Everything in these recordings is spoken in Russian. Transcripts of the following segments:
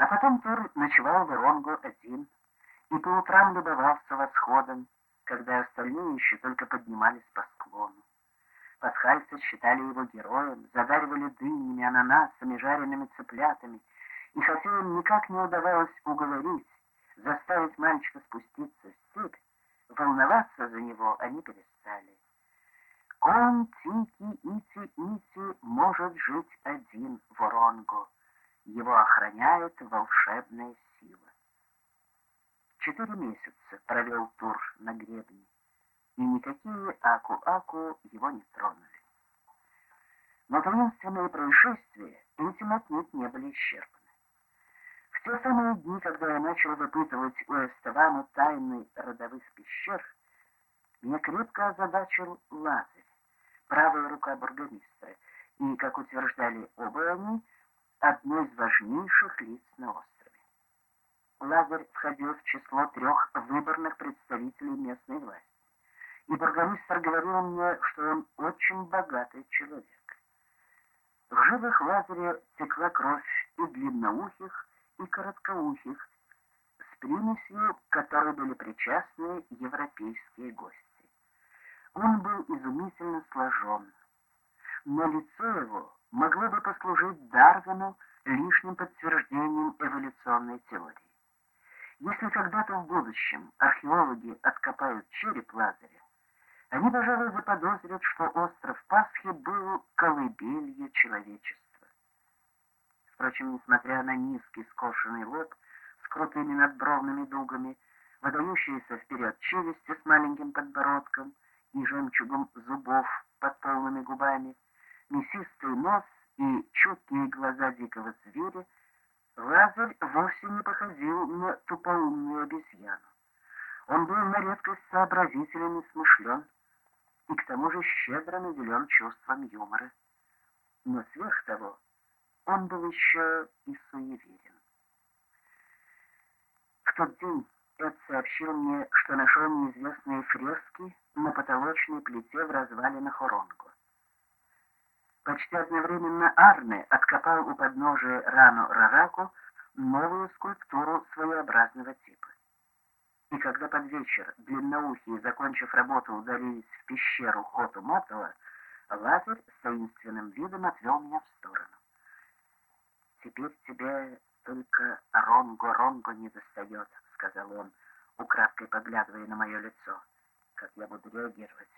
А потом Тур ночевал в Иронгу один и по утрам любовался восходом, когда остальные еще только поднимались по склону. Пасхальцы считали его героем, задаривали дынями, ананасами, жареными цыплятами, и хотя им никак не удавалось уговорить, заставить мальчика спуститься в степь, волноваться за него они перестали. Он, Тики, Ити, Ити, может жить один в Оронго. Его охраняет волшебная сила. Четыре месяца провел Тур на гребне, и никакие Аку-Аку его не тронули. Но таинственные происшествия этим отнюдь не были исчерпаны. В те самые дни, когда я начал выпытывать у Эстевана тайны родовых пещер, меня крепко озадачил Лазарь, правая рука бургомистра, и, как утверждали оба они, одно из важнейших лиц на острове. Лазарь входил в число трех выборных представителей местной власти, и бургомистр говорил мне, что он очень богатый человек. В жилах Лазаря текла кровь и длинноухих, и короткоухих, с примесью, к которой были причастны европейские гости. Он был изумительно сложен, но лицо его могло бы послужить Дарвину лишним подтверждением эволюционной теории. Если когда-то в будущем археологи откопают череп Лазаря, они, пожалуй, заподозрят, что остров Пасхи был колыбелью человечества. Впрочем, несмотря на низкий скошенный лоб с крутыми надбровными дугами, выдающиеся вперед челюсти с маленьким подбородком и жемчугом зубов под полными губами, мясистый нос и чуткие глаза дикого зверя, Лазарь вовсе не походил на тупоумную обезьяну. Он был на редкость сообразителен и смышлен, и к тому же щедро наделен чувством юмора. Но сверх того, он был еще и суеверен. В тот день Эд сообщил мне, что нашел неизвестные фрески на потолочной плите в развалинах Оронго. Почти одновременно Арне откопал у подножия рану Рараку новую скульптуру своеобразного типа. И когда под вечер длинноухие, закончив работу, удалились в пещеру Хоту Матова, Лазарь с таинственным видом отвел меня в сторону. «Теперь тебе только Ронго-Ронго не достает», — сказал он, украдкой поглядывая на мое лицо. «Как я буду реагировать?»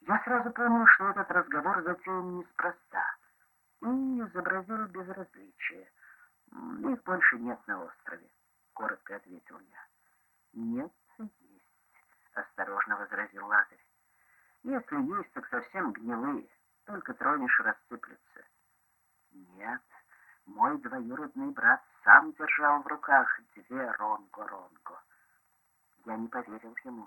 Я сразу понял, что этот разговор затеян неспроста, и изобразил безразличие. «Их больше нет на острове», — коротко ответил я. «Нет, есть», — осторожно возразил Лазарь. «Если есть, так совсем гнилые, только тронешь рассыплются». «Нет», мой двоюродный брат сам держал в руках две ронго-ронго. Я не поверил ему.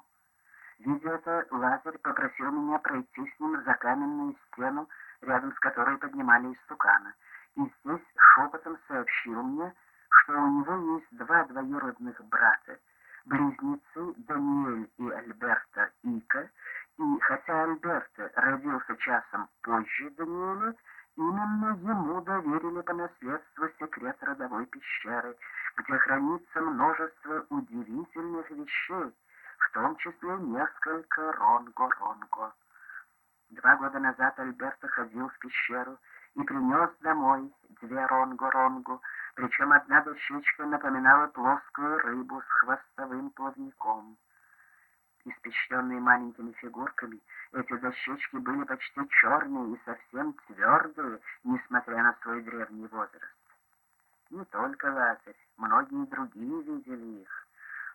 Видя это, Лазарь попросил меня пройти с ним за каменную стену, рядом с которой поднимали истукана, и здесь шепотом сообщил мне, что у него есть два двоюродных брата, близнецы Даниэль и Альберта Ика, и хотя Альберта родился часом позже Даниэля, Именно ему доверили по наследству секрет родовой пещеры, где хранится множество удивительных вещей, в том числе несколько ронго-ронго. Два года назад Альберто ходил в пещеру и принес домой две ронго-ронго, причем одна дощечка напоминала плоскую рыбу с хвостовым плавником. Испещренные маленькими фигурками, эти дощечки были почти черные и совсем твердые, несмотря на свой древний возраст. Не только Лазарь, многие другие видели их.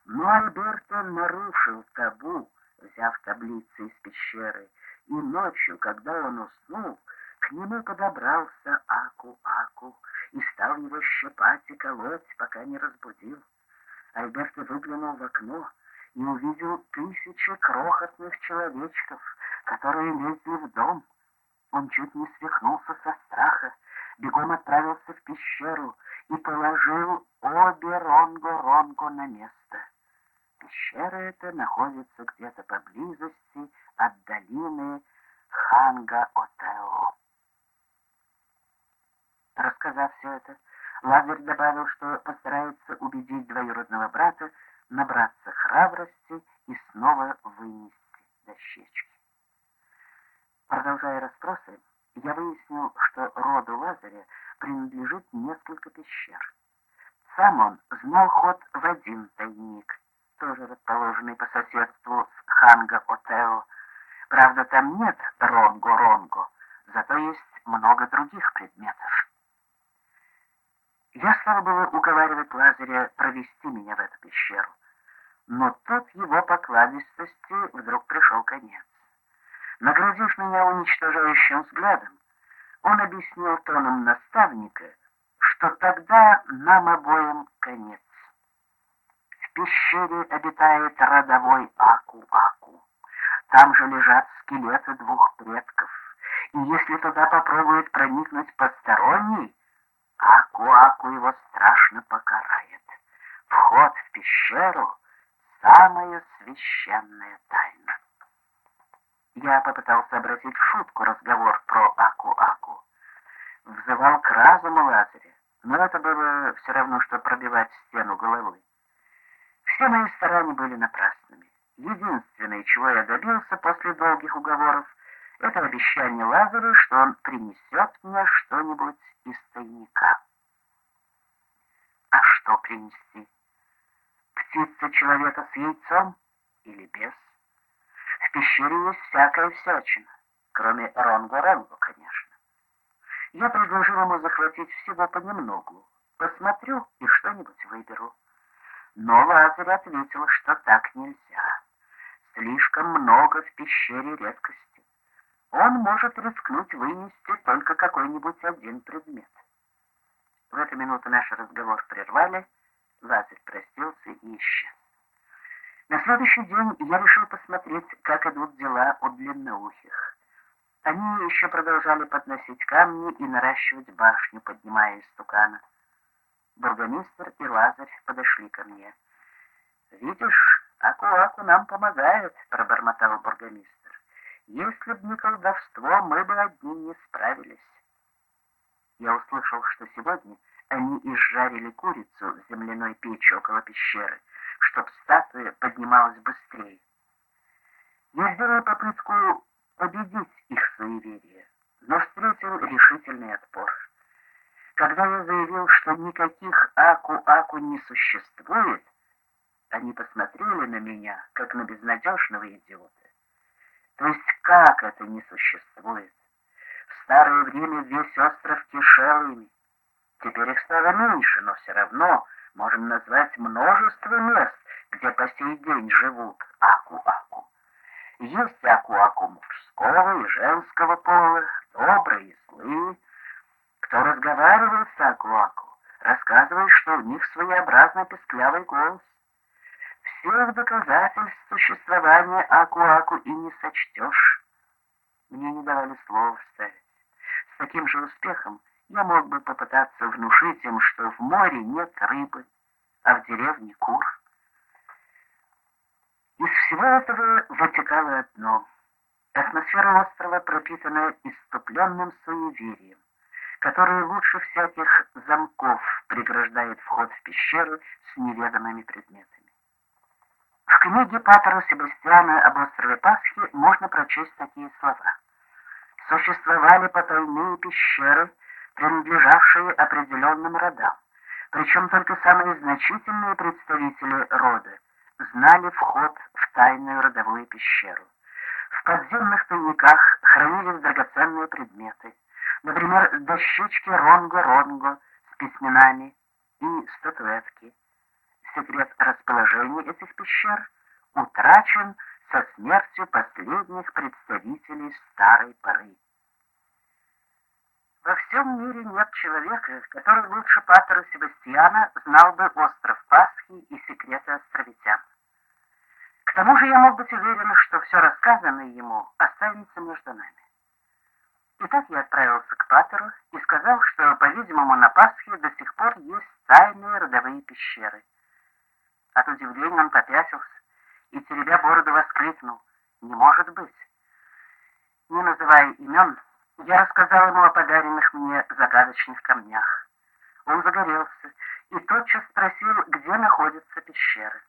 Но Альберто нарушил табу, взяв таблицы из пещеры, и ночью, когда он уснул, к нему подобрался Аку-Аку и стал его щипать и колоть, пока не разбудил. Альберто выглянул в окно, и увидел тысячи крохотных человечков, которые лезли в дом. Он чуть не свихнулся со страха, бегом отправился в пещеру и положил обе Ронго-Ронго на место. Пещера эта находится где-то поблизости от долины Ханга-Отео. Рассказав все это, Лазарь добавил, что постарается убедить двоюродного брата набраться храбрости и снова вынести дощечки. Продолжая расспросы, я выяснил, что роду Лазаря принадлежит несколько пещер. Сам он знал ход в один тайник, тоже расположенный по с Ханга-Отео. Правда, там нет Ронго-Ронго, зато есть много других предметов. Я стал было уговаривать Лазаря провести меня в эту пещеру, но тут его покладистости вдруг пришел конец. Наградив меня уничтожающим взглядом, он объяснил тоном наставника, что тогда нам обоим конец. Пещере обитает родовой Аку-Аку. Там же лежат скелеты двух предков. И если туда попробует проникнуть посторонний, Аку-Аку его страшно покарает. Вход в пещеру — самая священная тайна. Я попытался обратить в шутку разговор про Аку-Аку. Взывал к разуму Лазаря, но это было все равно, что пробивать стену головой. Все мои старания были напрасными. Единственное, чего я добился после долгих уговоров, это обещание Лазарю, что он принесет мне что-нибудь из тайника. А что принести? Птица человека с яйцом или без? В пещере есть всякая всячина, кроме Ронго-Ронго, конечно. Я предложил ему захватить всего понемногу. Посмотрю и что-нибудь выберу. Но Лазарь ответил, что так нельзя. Слишком много в пещере редкости. Он может рискнуть вынести только какой-нибудь один предмет. В эту минуту наш разговор прервали, Лазарь простился и исчез. На следующий день я решил посмотреть, как идут дела у длинноухих. Они еще продолжали подносить камни и наращивать башню, поднимая из стукана. Бургомистр и Лазарь подошли ко мне. «Видишь, Аку-Аку нам помогает», — пробормотал бургомистр. «Если б не колдовство, мы бы одни не справились». Я услышал, что сегодня они изжарили курицу в земляной печи около пещеры, чтоб статуя поднималась быстрее. Я сделал попытку победить их суеверие, но встретил решительный отпор. Когда я заявил, что никаких Аку-Аку не существует, они посмотрели на меня, как на безнадежного идиота. То есть как это не существует? В старое время весь остров кишел ими. Теперь их стало меньше, но все равно можем назвать множество мест, где по сей день живут Аку-Аку. Есть Аку-Аку мужского и женского пола, добрые. Кто разговаривает с Аку-Аку, рассказывает, что у них своеобразный песклявый голос. Всех доказательств существования Аку-Аку и не сочтешь. Мне не давали слова вставить. С таким же успехом я мог бы попытаться внушить им, что в море нет рыбы, а в деревне кур. Из всего этого вытекало одно. Атмосфера острова пропитана иступленным суеверием, которое лучше всяких замков преграждает вход в пещеру с неведомыми предметами. В книге Патера Себастьяна об острове Пасхи можно прочесть такие слова. Существовали потайные пещеры, принадлежавшие определенным родам. Причем только самые значительные представители рода знали вход в тайную родовую пещеру. В подземных тайниках хранились драгоценные предметы, например, дощечки Ронго-Ронго с письменами и статуэтки. Секрет расположения этих пещер утрачен со смертью последних представителей старой поры. Во всем мире нет человека, который лучше Патера Себастьяна знал бы остров Пасхи и секреты островитян. К тому же я мог быть уверен, что все рассказанное ему останется между нами. Итак, я отправился к Патеру и сказал, что, по-видимому, на Пасхе до сих пор есть тайные родовые пещеры. От удивления он попятился и, теребя бороду, воскликнул. «Не может быть!» Не называя имен, я рассказал ему о подаренных мне загадочных камнях. Он загорелся и тотчас спросил, где находятся пещеры.